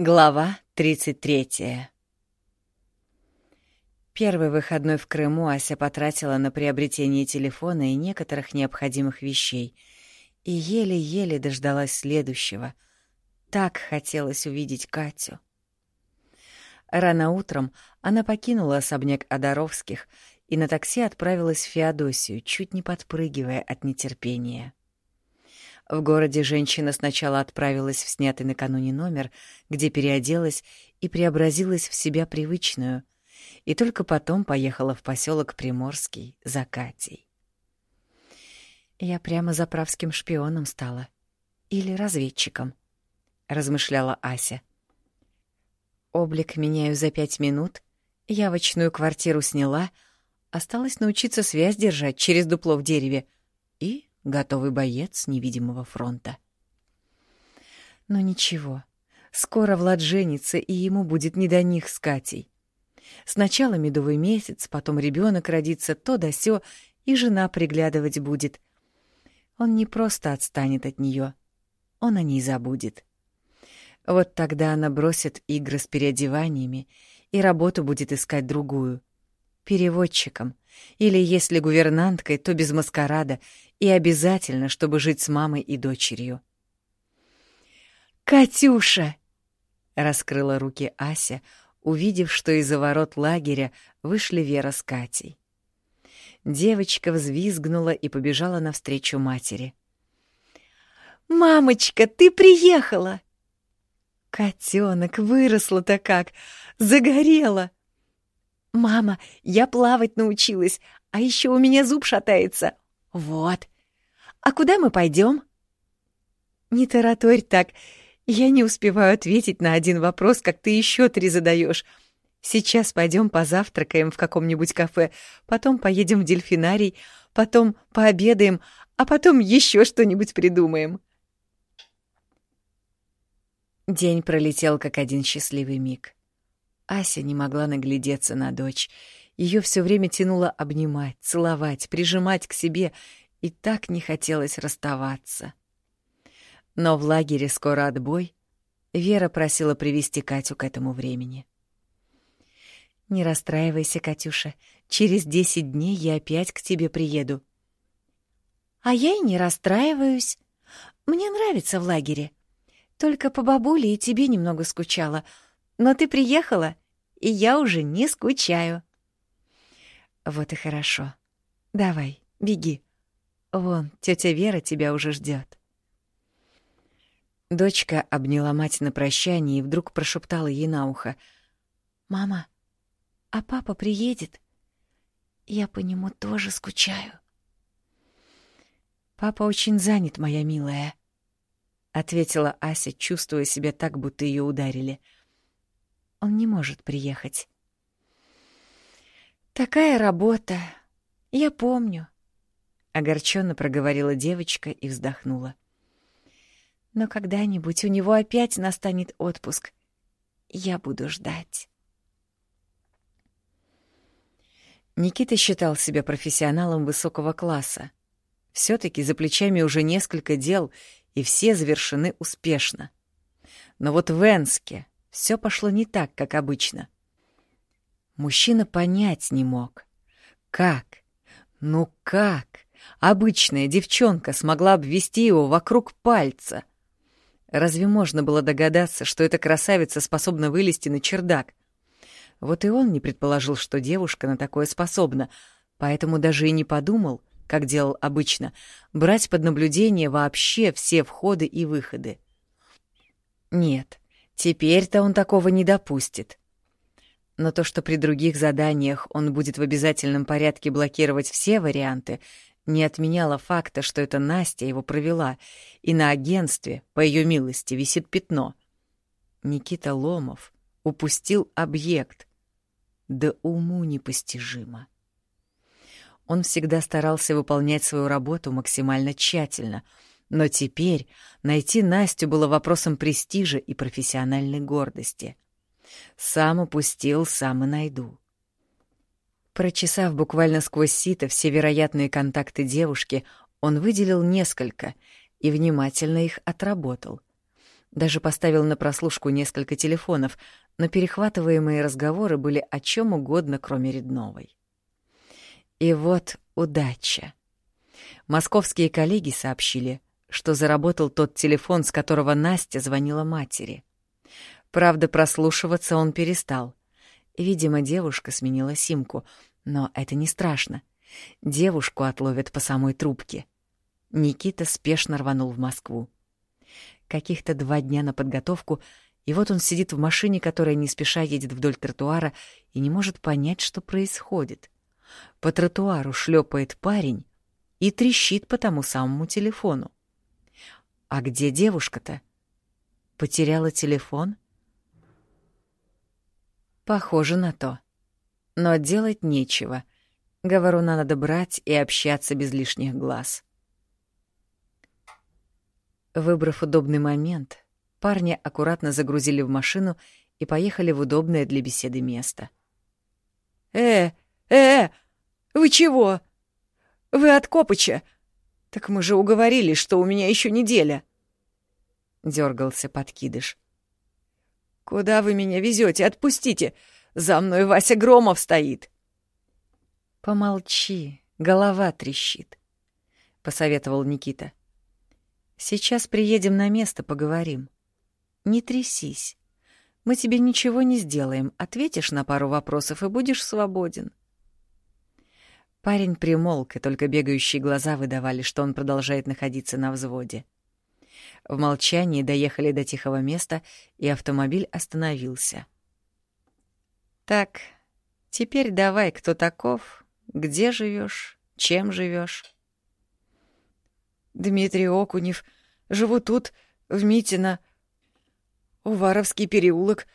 Глава 33 Первый выходной в Крыму Ася потратила на приобретение телефона и некоторых необходимых вещей, и еле-еле дождалась следующего. Так хотелось увидеть Катю. Рано утром она покинула особняк Одаровских и на такси отправилась в Феодосию, чуть не подпрыгивая от нетерпения. В городе женщина сначала отправилась в снятый накануне номер, где переоделась и преобразилась в себя привычную, и только потом поехала в поселок Приморский за Катей. «Я прямо заправским шпионом стала. Или разведчиком», — размышляла Ася. «Облик меняю за пять минут, явочную квартиру сняла, осталось научиться связь держать через дупло в дереве и готовый боец невидимого фронта. Но ничего, скоро Влад женится, и ему будет не до них с Катей. Сначала медовый месяц, потом ребенок родится, то да сё, и жена приглядывать будет. Он не просто отстанет от нее, он о ней забудет. Вот тогда она бросит игры с переодеваниями и работу будет искать другую. Переводчиком, или, если гувернанткой, то без маскарада, и обязательно, чтобы жить с мамой и дочерью. «Катюша!» — раскрыла руки Ася, увидев, что из-за ворот лагеря вышли Вера с Катей. Девочка взвизгнула и побежала навстречу матери. «Мамочка, ты приехала!» «Котенок, выросла-то как! Загорела!» «Мама, я плавать научилась, а еще у меня зуб шатается. Вот. А куда мы пойдем? Не тараторь так. Я не успеваю ответить на один вопрос, как ты еще три задаешь. Сейчас пойдем позавтракаем в каком-нибудь кафе, потом поедем в дельфинарий, потом пообедаем, а потом еще что-нибудь придумаем. День пролетел как один счастливый миг. Ася не могла наглядеться на дочь. Ее все время тянуло обнимать, целовать, прижимать к себе, и так не хотелось расставаться. Но в лагере скоро отбой. Вера просила привести Катю к этому времени. «Не расстраивайся, Катюша. Через десять дней я опять к тебе приеду». «А я и не расстраиваюсь. Мне нравится в лагере. Только по бабуле и тебе немного скучала — но ты приехала, и я уже не скучаю. Вот и хорошо. Давай, беги. Вон, тетя Вера тебя уже ждет. Дочка обняла мать на прощание и вдруг прошептала ей на ухо. «Мама, а папа приедет? Я по нему тоже скучаю». «Папа очень занят, моя милая», — ответила Ася, чувствуя себя так, будто ее ударили — он не может приехать. «Такая работа. Я помню», — огорченно проговорила девочка и вздохнула. «Но когда-нибудь у него опять настанет отпуск. Я буду ждать». Никита считал себя профессионалом высокого класса. все таки за плечами уже несколько дел, и все завершены успешно. Но вот в Энске, все пошло не так, как обычно. Мужчина понять не мог. Как? Ну как? Обычная девчонка смогла обвести его вокруг пальца. Разве можно было догадаться, что эта красавица способна вылезти на чердак? Вот и он не предположил, что девушка на такое способна, поэтому даже и не подумал, как делал обычно, брать под наблюдение вообще все входы и выходы. Нет, Теперь-то он такого не допустит. Но то, что при других заданиях он будет в обязательном порядке блокировать все варианты, не отменяло факта, что это Настя его провела, и на агентстве, по ее милости, висит пятно. Никита Ломов упустил объект. Да уму непостижимо. Он всегда старался выполнять свою работу максимально тщательно — но теперь найти Настю было вопросом престижа и профессиональной гордости. Сам упустил, сам и найду. Прочесав буквально сквозь сито все вероятные контакты девушки, он выделил несколько и внимательно их отработал. Даже поставил на прослушку несколько телефонов, но перехватываемые разговоры были о чем угодно, кроме Редновой. И вот удача. Московские коллеги сообщили, что заработал тот телефон, с которого Настя звонила матери. Правда, прослушиваться он перестал. Видимо, девушка сменила симку, но это не страшно. Девушку отловят по самой трубке. Никита спешно рванул в Москву. Каких-то два дня на подготовку, и вот он сидит в машине, которая не спеша едет вдоль тротуара, и не может понять, что происходит. По тротуару шлепает парень и трещит по тому самому телефону. А где девушка-то? Потеряла телефон? Похоже на то. Но делать нечего. Говоруна надо брать и общаться без лишних глаз. Выбрав удобный момент, парня аккуратно загрузили в машину и поехали в удобное для беседы место. «Э, э, вы чего? Вы от Копыча? Так мы же уговорились, что у меня еще неделя!» Дергался подкидыш. «Куда вы меня везете? Отпустите! За мной Вася Громов стоит!» «Помолчи, голова трещит», — посоветовал Никита. Сейчас приедем на место, поговорим. Не трясись. Мы тебе ничего не сделаем. Ответишь на пару вопросов и будешь свободен. Парень примолк, и только бегающие глаза выдавали, что он продолжает находиться на взводе. В молчании доехали до тихого места, и автомобиль остановился. «Так, теперь давай, кто таков, где живешь, чем живешь? Дмитрий Окунев. Живу тут, в Митино. Уваровский переулок.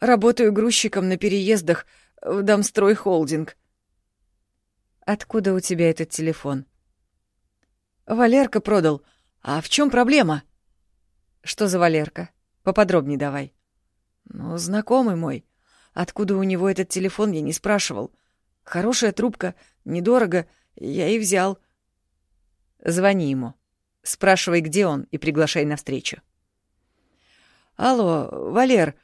Работаю грузчиком на переездах в Домстрой Холдинг. Откуда у тебя этот телефон? Валерка продал. А в чем проблема? Что за Валерка? Поподробнее давай. Ну, знакомый мой. Откуда у него этот телефон, я не спрашивал. Хорошая трубка, недорого, я и взял. Звони ему. Спрашивай, где он, и приглашай на встречу. Алло, Валер.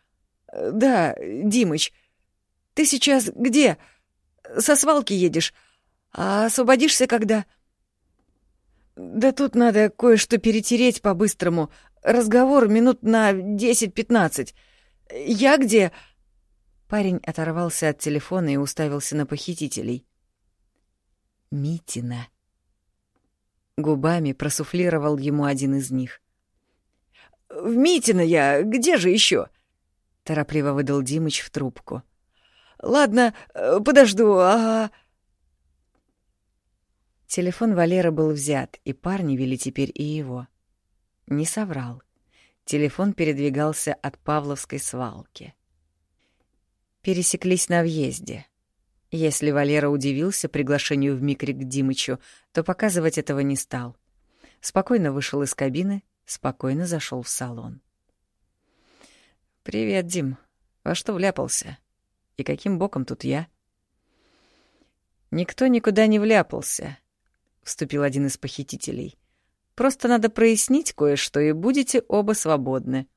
Да, Димыч. Ты сейчас где? Со свалки едешь. А освободишься когда? Да тут надо кое-что перетереть по-быстрому. Разговор минут на 10-15. Я где? Парень оторвался от телефона и уставился на похитителей. Митина. Губами просуфлировал ему один из них. «В Митино я, где же еще? торопливо выдал Димыч в трубку. «Ладно, э, подожду, а...» Телефон Валера был взят, и парни вели теперь и его. Не соврал. Телефон передвигался от Павловской свалки. Пересеклись на въезде. Если Валера удивился приглашению в микрик к Димычу, то показывать этого не стал. Спокойно вышел из кабины, спокойно зашел в салон. «Привет, Дим. Во что вляпался? И каким боком тут я?» «Никто никуда не вляпался», — вступил один из похитителей. «Просто надо прояснить кое-что, и будете оба свободны.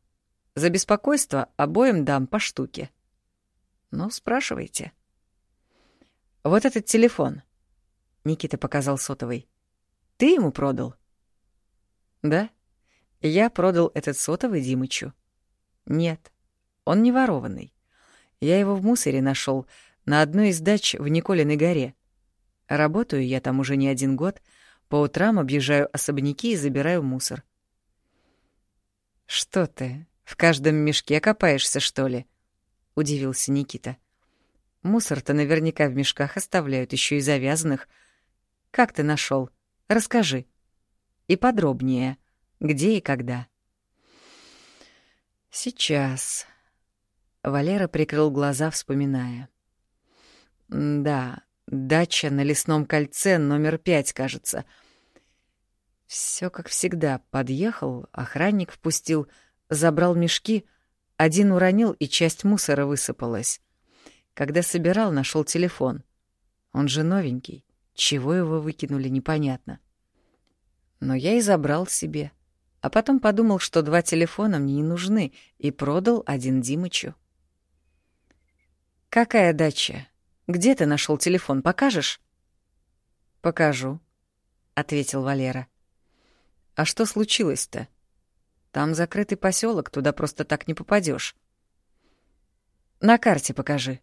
За беспокойство обоим дам по штуке. Ну, спрашивайте». Вот этот телефон. Никита показал сотовый. Ты ему продал? Да. Я продал этот сотовый Димычу. Нет, он не ворованный. Я его в мусоре нашел на одной из дач в Николиной горе. Работаю я там уже не один год. По утрам объезжаю особняки и забираю мусор. Что ты, в каждом мешке копаешься, что ли? удивился Никита. Мусор-то наверняка в мешках оставляют, еще и завязанных. Как ты нашел? Расскажи. И подробнее. Где и когда. Сейчас. Валера прикрыл глаза, вспоминая. Да, дача на лесном кольце, номер пять, кажется. Все как всегда. Подъехал, охранник впустил, забрал мешки, один уронил, и часть мусора высыпалась. Когда собирал, нашел телефон. Он же новенький. Чего его выкинули, непонятно. Но я и забрал себе. а потом подумал, что два телефона мне не нужны, и продал один Димычу. «Какая дача? Где ты нашел телефон, покажешь?» «Покажу», — ответил Валера. «А что случилось-то? Там закрытый поселок, туда просто так не попадешь. На карте покажи».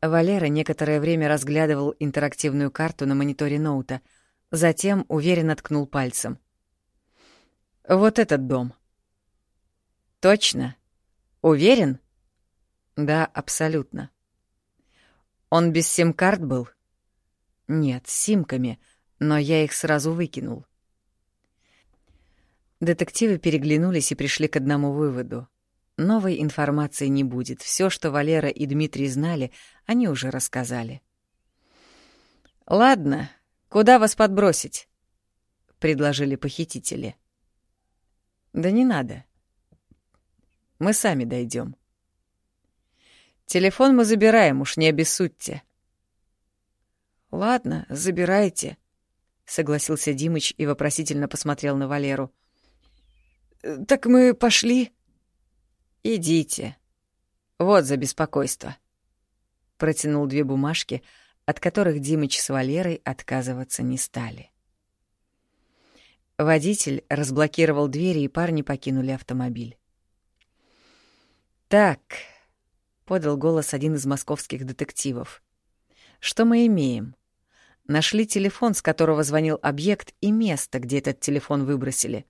Валера некоторое время разглядывал интерактивную карту на мониторе ноута, затем уверенно ткнул пальцем. «Вот этот дом». «Точно? Уверен?» «Да, абсолютно». «Он без сим-карт был?» «Нет, с симками, но я их сразу выкинул». Детективы переглянулись и пришли к одному выводу. Новой информации не будет. Все, что Валера и Дмитрий знали, они уже рассказали. «Ладно, куда вас подбросить?» — предложили похитители. «Да не надо. Мы сами дойдем. Телефон мы забираем, уж не обессудьте». «Ладно, забирайте», — согласился Димыч и вопросительно посмотрел на Валеру. «Так мы пошли?» «Идите. Вот за беспокойство». Протянул две бумажки, от которых Димыч с Валерой отказываться не стали. Водитель разблокировал двери, и парни покинули автомобиль. «Так», — подал голос один из московских детективов, — «что мы имеем?» Нашли телефон, с которого звонил объект, и место, где этот телефон выбросили.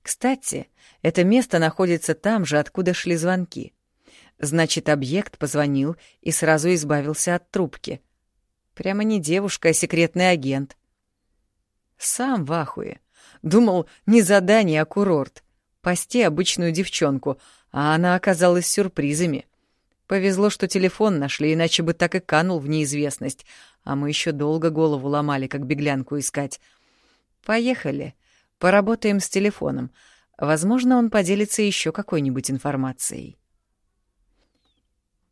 Кстати, это место находится там же, откуда шли звонки. Значит, объект позвонил и сразу избавился от трубки. Прямо не девушка, а секретный агент. Сам в ахуе. Думал, не задание, а курорт. Пасти обычную девчонку, а она оказалась сюрпризами. Повезло, что телефон нашли, иначе бы так и канул в неизвестность, а мы еще долго голову ломали, как беглянку искать. Поехали. Поработаем с телефоном. Возможно, он поделится еще какой-нибудь информацией.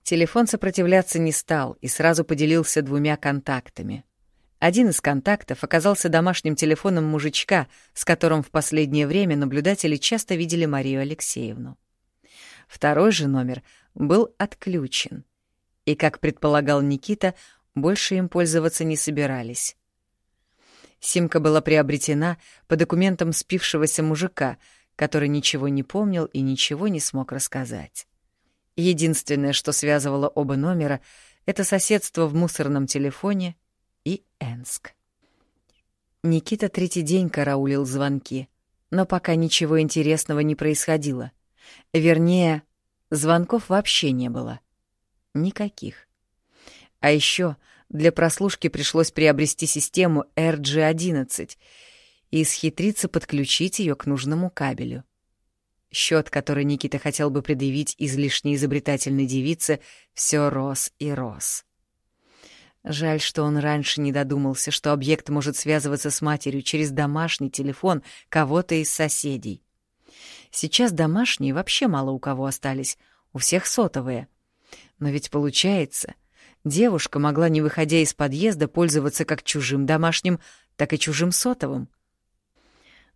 Телефон сопротивляться не стал и сразу поделился двумя контактами. Один из контактов оказался домашним телефоном мужичка, с которым в последнее время наблюдатели часто видели Марию Алексеевну. Второй же номер был отключен, и, как предполагал Никита, больше им пользоваться не собирались. Симка была приобретена по документам спившегося мужика, который ничего не помнил и ничего не смог рассказать. Единственное, что связывало оба номера, это соседство в мусорном телефоне и Энск. Никита третий день караулил звонки, но пока ничего интересного не происходило. Вернее, звонков вообще не было. Никаких. А еще для прослушки пришлось приобрести систему RG11 и схитриться подключить ее к нужному кабелю. Счет, который Никита хотел бы предъявить излишне изобретательной девице, все рос и рос. Жаль, что он раньше не додумался, что объект может связываться с матерью через домашний телефон кого-то из соседей. Сейчас домашние вообще мало у кого остались, у всех сотовые. Но ведь получается, девушка могла, не выходя из подъезда, пользоваться как чужим домашним, так и чужим сотовым.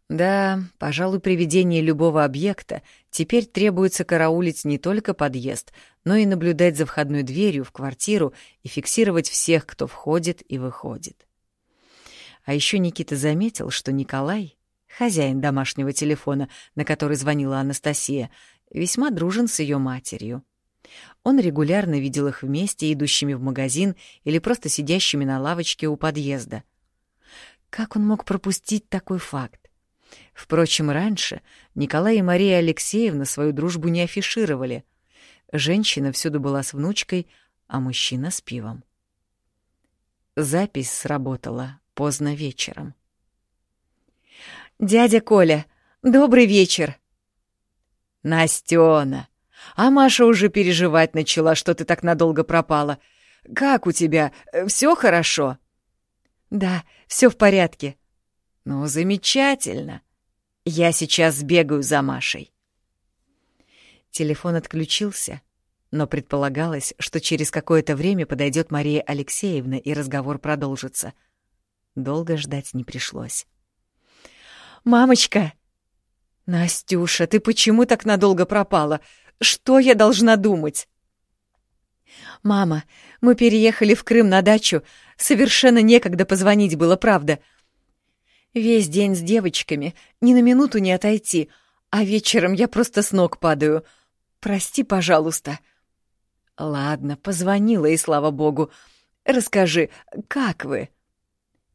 Да, пожалуй, при ведении любого объекта теперь требуется караулить не только подъезд, но и наблюдать за входной дверью в квартиру и фиксировать всех, кто входит и выходит. А еще Никита заметил, что Николай, хозяин домашнего телефона, на который звонила Анастасия, весьма дружен с ее матерью. Он регулярно видел их вместе, идущими в магазин или просто сидящими на лавочке у подъезда. Как он мог пропустить такой факт? Впрочем, раньше Николай и Мария Алексеевна свою дружбу не афишировали. Женщина всюду была с внучкой, а мужчина с пивом. Запись сработала поздно вечером. «Дядя Коля, добрый вечер!» «Настёна!» А Маша уже переживать начала, что ты так надолго пропала. Как у тебя? Все хорошо? Да, все в порядке. Ну, замечательно. Я сейчас сбегаю за Машей. Телефон отключился, но предполагалось, что через какое-то время подойдет Мария Алексеевна, и разговор продолжится. Долго ждать не пришлось. «Мамочка!» «Настюша, ты почему так надолго пропала? Что я должна думать?» «Мама, мы переехали в Крым на дачу. Совершенно некогда позвонить было, правда. Весь день с девочками, ни на минуту не отойти, а вечером я просто с ног падаю. Прости, пожалуйста». «Ладно, позвонила, и слава богу. Расскажи, как вы?»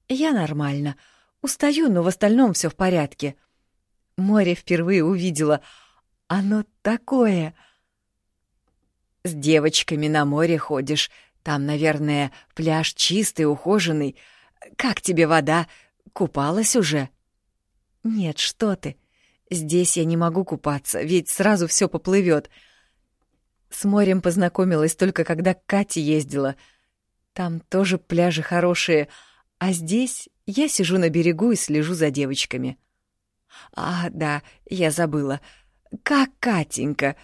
«Я нормально. Устаю, но в остальном все в порядке». Море впервые увидела. Оно такое... С девочками на море ходишь. Там, наверное, пляж чистый, ухоженный. Как тебе вода? Купалась уже? Нет, что ты. Здесь я не могу купаться, ведь сразу все поплывет. С морем познакомилась только когда к Кате ездила. Там тоже пляжи хорошие, а здесь я сижу на берегу и слежу за девочками. А, да, я забыла. Как Катенька?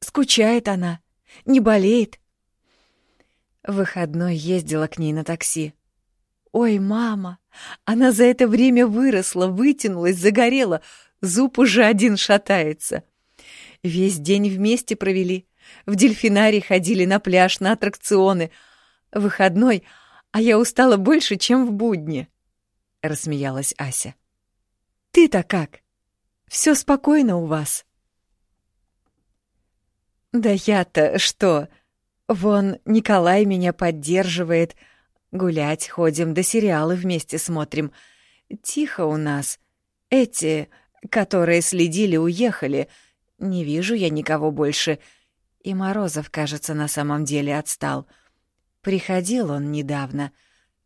Скучает она? Не болеет? В выходной ездила к ней на такси. Ой, мама, она за это время выросла, вытянулась, загорела, зуб уже один шатается. Весь день вместе провели. В дельфинарий ходили на пляж, на аттракционы. Выходной, а я устала больше, чем в будни. Рассмеялась Ася. Ты-то как? Все спокойно у вас? Да я-то что? Вон Николай меня поддерживает. Гулять ходим, да сериалы вместе смотрим. Тихо у нас. Эти, которые следили, уехали. Не вижу я никого больше. И Морозов, кажется, на самом деле отстал. Приходил он недавно.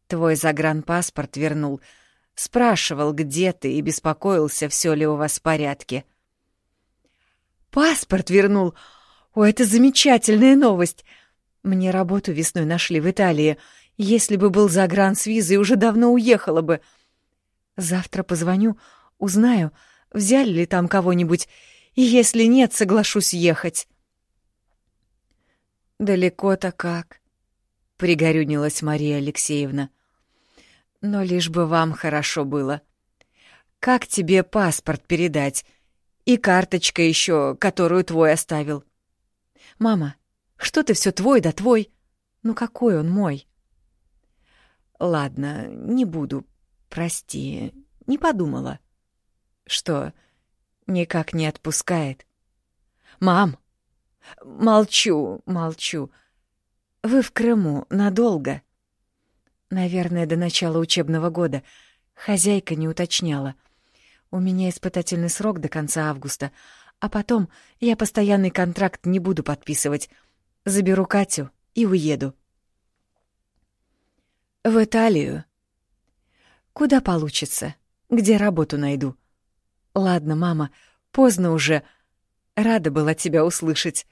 Твой загранпаспорт вернул — Спрашивал, где ты, и беспокоился, все ли у вас в порядке. «Паспорт вернул! О, это замечательная новость! Мне работу весной нашли в Италии. Если бы был загран с визой, уже давно уехала бы. Завтра позвоню, узнаю, взяли ли там кого-нибудь, и если нет, соглашусь ехать». «Далеко-то как?» — пригорюнилась Мария Алексеевна. Но лишь бы вам хорошо было. Как тебе паспорт передать? И карточка еще, которую твой оставил. Мама, что ты все твой да твой? Ну какой он мой? Ладно, не буду. Прости, не подумала. Что, никак не отпускает? Мам! Молчу, молчу. Вы в Крыму надолго? — Наверное, до начала учебного года. Хозяйка не уточняла. У меня испытательный срок до конца августа, а потом я постоянный контракт не буду подписывать. Заберу Катю и уеду. В Италию. Куда получится? Где работу найду? Ладно, мама, поздно уже. Рада была тебя услышать.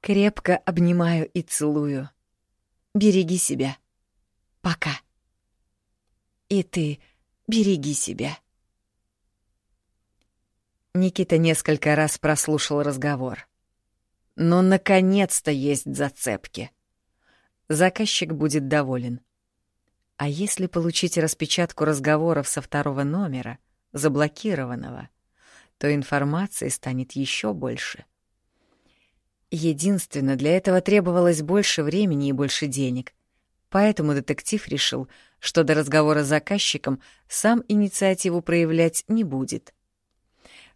Крепко обнимаю и целую. Береги себя. Пока. И ты береги себя. Никита несколько раз прослушал разговор. Но, наконец-то, есть зацепки. Заказчик будет доволен. А если получить распечатку разговоров со второго номера, заблокированного, то информации станет еще больше. Единственно, для этого требовалось больше времени и больше денег — Поэтому детектив решил, что до разговора с заказчиком сам инициативу проявлять не будет.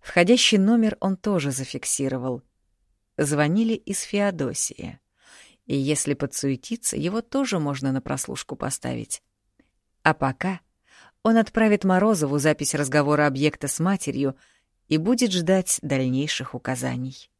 Входящий номер он тоже зафиксировал. Звонили из Феодосии. И если подсуетиться, его тоже можно на прослушку поставить. А пока он отправит Морозову запись разговора объекта с матерью и будет ждать дальнейших указаний.